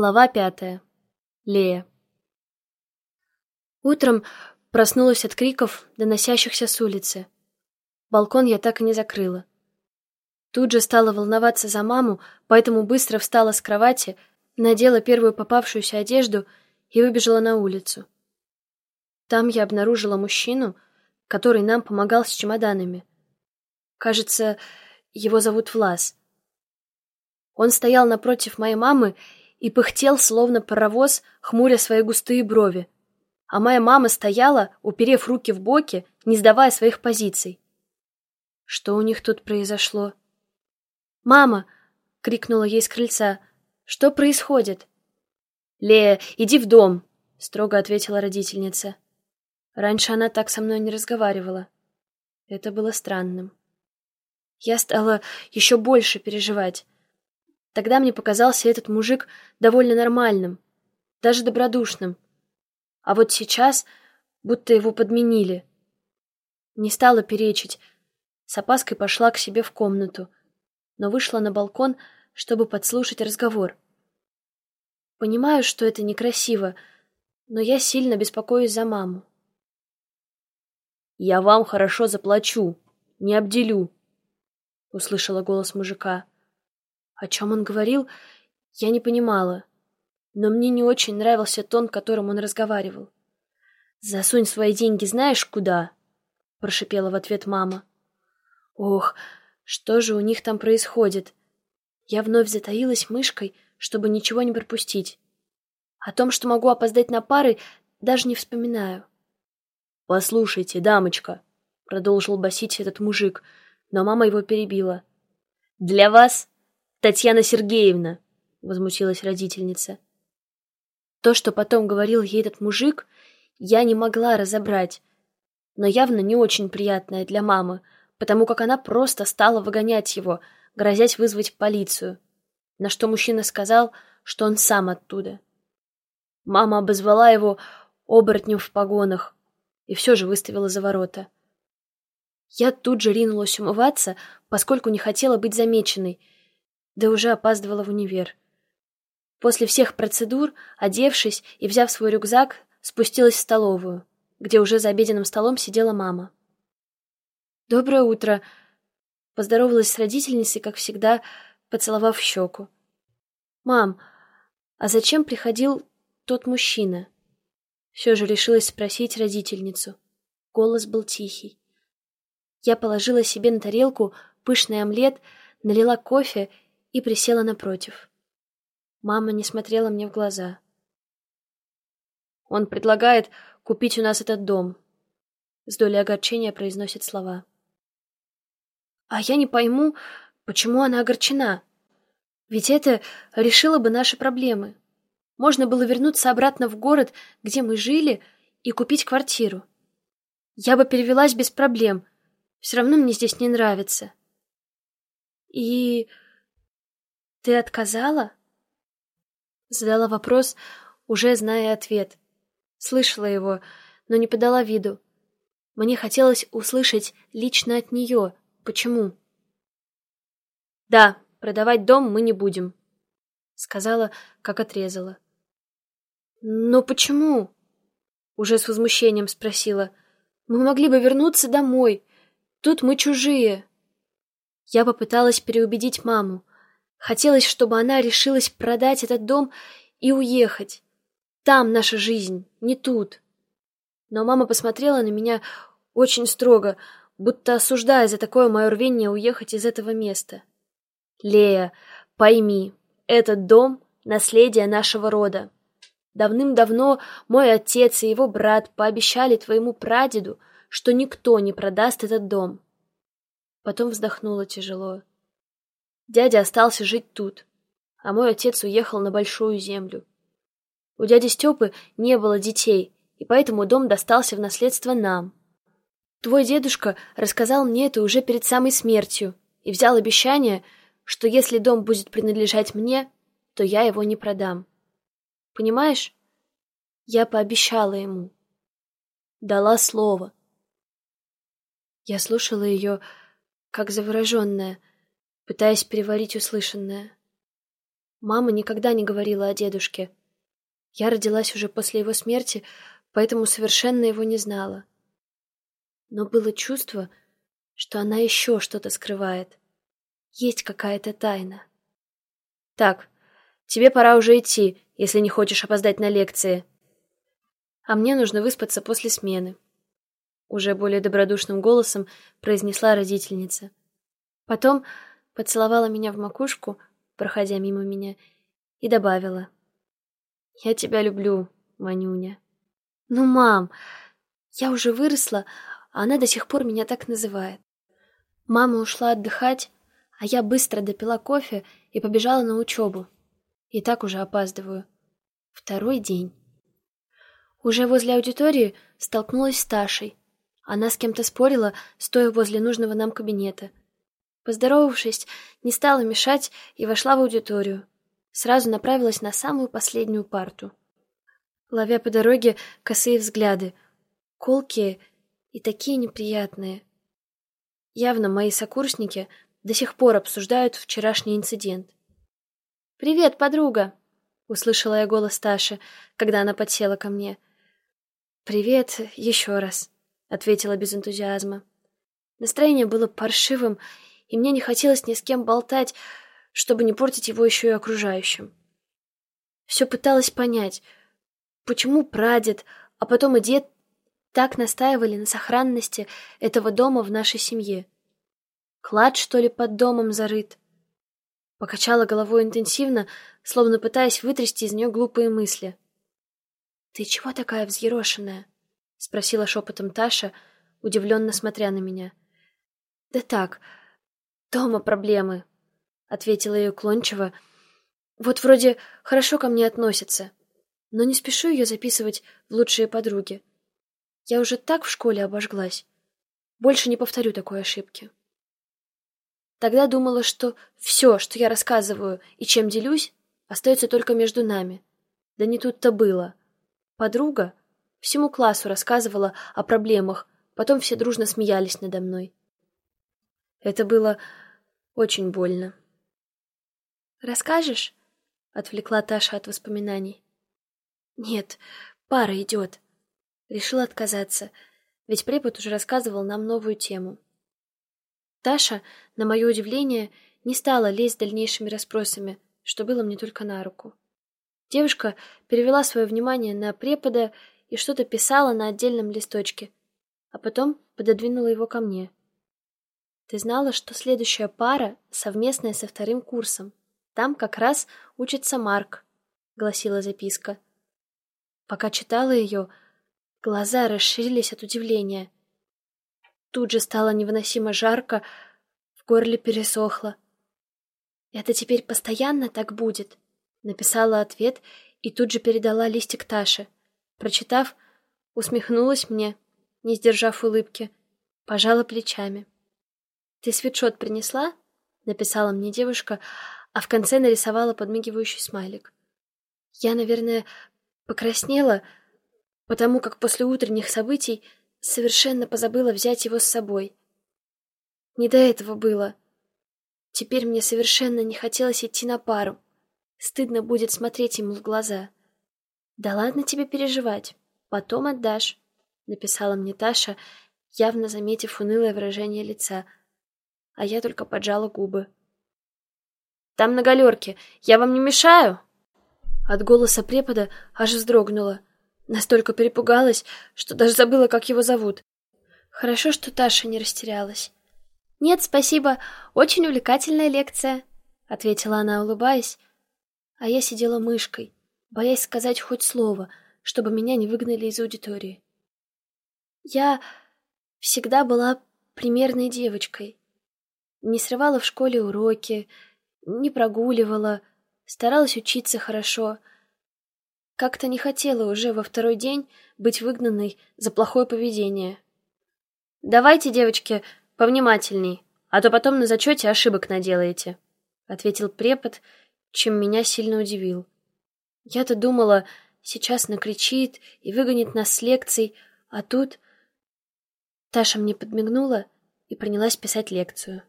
Глава пятая. Лея. Утром проснулась от криков, доносящихся с улицы. Балкон я так и не закрыла. Тут же стала волноваться за маму, поэтому быстро встала с кровати, надела первую попавшуюся одежду и выбежала на улицу. Там я обнаружила мужчину, который нам помогал с чемоданами. Кажется, его зовут Влас. Он стоял напротив моей мамы и пыхтел, словно паровоз, хмуря свои густые брови. А моя мама стояла, уперев руки в боки, не сдавая своих позиций. Что у них тут произошло? «Мама!» — крикнула ей с крыльца. «Что происходит?» «Лея, иди в дом!» — строго ответила родительница. Раньше она так со мной не разговаривала. Это было странным. Я стала еще больше переживать. Тогда мне показался этот мужик довольно нормальным, даже добродушным. А вот сейчас будто его подменили. Не стала перечить, с опаской пошла к себе в комнату, но вышла на балкон, чтобы подслушать разговор. Понимаю, что это некрасиво, но я сильно беспокоюсь за маму. «Я вам хорошо заплачу, не обделю», — услышала голос мужика. О чем он говорил, я не понимала, но мне не очень нравился тон, которым он разговаривал. «Засунь свои деньги знаешь куда?» — прошипела в ответ мама. «Ох, что же у них там происходит?» Я вновь затаилась мышкой, чтобы ничего не пропустить. О том, что могу опоздать на пары, даже не вспоминаю. «Послушайте, дамочка», — продолжил басить этот мужик, но мама его перебила. «Для вас Татьяна Сергеевна!» — возмутилась родительница. То, что потом говорил ей этот мужик, я не могла разобрать, но явно не очень приятное для мамы, потому как она просто стала выгонять его, грозясь вызвать полицию, на что мужчина сказал, что он сам оттуда. Мама обозвала его оборотнем в погонах и все же выставила за ворота. Я тут же ринулась умываться, поскольку не хотела быть замеченной — да уже опаздывала в универ. После всех процедур, одевшись и взяв свой рюкзак, спустилась в столовую, где уже за обеденным столом сидела мама. «Доброе утро!» Поздоровалась с родительницей, как всегда, поцеловав щеку. «Мам, а зачем приходил тот мужчина?» Все же решилась спросить родительницу. Голос был тихий. Я положила себе на тарелку пышный омлет, налила кофе и присела напротив. Мама не смотрела мне в глаза. «Он предлагает купить у нас этот дом», — с долей огорчения произносит слова. «А я не пойму, почему она огорчена. Ведь это решило бы наши проблемы. Можно было вернуться обратно в город, где мы жили, и купить квартиру. Я бы перевелась без проблем. Все равно мне здесь не нравится. И «Ты отказала?» Задала вопрос, уже зная ответ. Слышала его, но не подала виду. Мне хотелось услышать лично от нее. Почему? «Да, продавать дом мы не будем», — сказала, как отрезала. «Но почему?» — уже с возмущением спросила. «Мы могли бы вернуться домой. Тут мы чужие». Я попыталась переубедить маму. Хотелось, чтобы она решилась продать этот дом и уехать. Там наша жизнь, не тут. Но мама посмотрела на меня очень строго, будто осуждая за такое мое рвение уехать из этого места. «Лея, пойми, этот дом — наследие нашего рода. Давным-давно мой отец и его брат пообещали твоему прадеду, что никто не продаст этот дом». Потом вздохнула тяжело. Дядя остался жить тут, а мой отец уехал на большую землю. У дяди Степы не было детей, и поэтому дом достался в наследство нам. Твой дедушка рассказал мне это уже перед самой смертью и взял обещание, что если дом будет принадлежать мне, то я его не продам. Понимаешь? Я пообещала ему. Дала слово. Я слушала ее, как завороженная, пытаясь переварить услышанное. Мама никогда не говорила о дедушке. Я родилась уже после его смерти, поэтому совершенно его не знала. Но было чувство, что она еще что-то скрывает. Есть какая-то тайна. Так, тебе пора уже идти, если не хочешь опоздать на лекции. А мне нужно выспаться после смены. Уже более добродушным голосом произнесла родительница. Потом поцеловала меня в макушку, проходя мимо меня, и добавила. «Я тебя люблю, Манюня». «Ну, мам, я уже выросла, а она до сих пор меня так называет». Мама ушла отдыхать, а я быстро допила кофе и побежала на учебу. И так уже опаздываю. Второй день. Уже возле аудитории столкнулась с Ташей. Она с кем-то спорила, стоя возле нужного нам кабинета. Поздоровавшись, не стала мешать и вошла в аудиторию. Сразу направилась на самую последнюю парту. Ловя по дороге косые взгляды, колкие и такие неприятные. Явно мои сокурсники до сих пор обсуждают вчерашний инцидент. «Привет, подруга!» — услышала я голос Таши, когда она подсела ко мне. «Привет еще раз», — ответила без энтузиазма. Настроение было паршивым и мне не хотелось ни с кем болтать, чтобы не портить его еще и окружающим. Все пыталась понять, почему прадед, а потом и дед так настаивали на сохранности этого дома в нашей семье. Клад, что ли, под домом зарыт? Покачала головой интенсивно, словно пытаясь вытрясти из нее глупые мысли. «Ты чего такая взъерошенная?» — спросила шепотом Таша, удивленно смотря на меня. «Да так, «Дома проблемы», — ответила ее уклончиво. «Вот вроде хорошо ко мне относятся, но не спешу ее записывать в лучшие подруги. Я уже так в школе обожглась. Больше не повторю такой ошибки». Тогда думала, что все, что я рассказываю и чем делюсь, остается только между нами. Да не тут-то было. Подруга всему классу рассказывала о проблемах, потом все дружно смеялись надо мной. Это было очень больно. «Расскажешь?» — отвлекла Таша от воспоминаний. «Нет, пара идет». Решила отказаться, ведь препод уже рассказывал нам новую тему. Таша, на мое удивление, не стала лезть дальнейшими расспросами, что было мне только на руку. Девушка перевела свое внимание на препода и что-то писала на отдельном листочке, а потом пододвинула его ко мне. Ты знала, что следующая пара совместная со вторым курсом? Там как раз учится Марк, гласила записка. Пока читала ее, глаза расширились от удивления. Тут же стало невыносимо жарко, в горле пересохло. «Это теперь постоянно так будет?» Написала ответ и тут же передала листик Таше. Прочитав, усмехнулась мне, не сдержав улыбки, пожала плечами. «Ты свитшот принесла?» — написала мне девушка, а в конце нарисовала подмигивающий смайлик. Я, наверное, покраснела, потому как после утренних событий совершенно позабыла взять его с собой. Не до этого было. Теперь мне совершенно не хотелось идти на пару. Стыдно будет смотреть ему в глаза. «Да ладно тебе переживать. Потом отдашь», — написала мне Таша, явно заметив унылое выражение лица — а я только поджала губы. «Там на галерке. Я вам не мешаю?» От голоса препода аж вздрогнула. Настолько перепугалась, что даже забыла, как его зовут. Хорошо, что Таша не растерялась. «Нет, спасибо. Очень увлекательная лекция», — ответила она, улыбаясь. А я сидела мышкой, боясь сказать хоть слово, чтобы меня не выгнали из аудитории. Я всегда была примерной девочкой, не срывала в школе уроки, не прогуливала, старалась учиться хорошо. Как-то не хотела уже во второй день быть выгнанной за плохое поведение. «Давайте, девочки, повнимательней, а то потом на зачете ошибок наделаете», — ответил препод, чем меня сильно удивил. Я-то думала, сейчас накричит и выгонит нас с лекций, а тут... Таша мне подмигнула и принялась писать лекцию.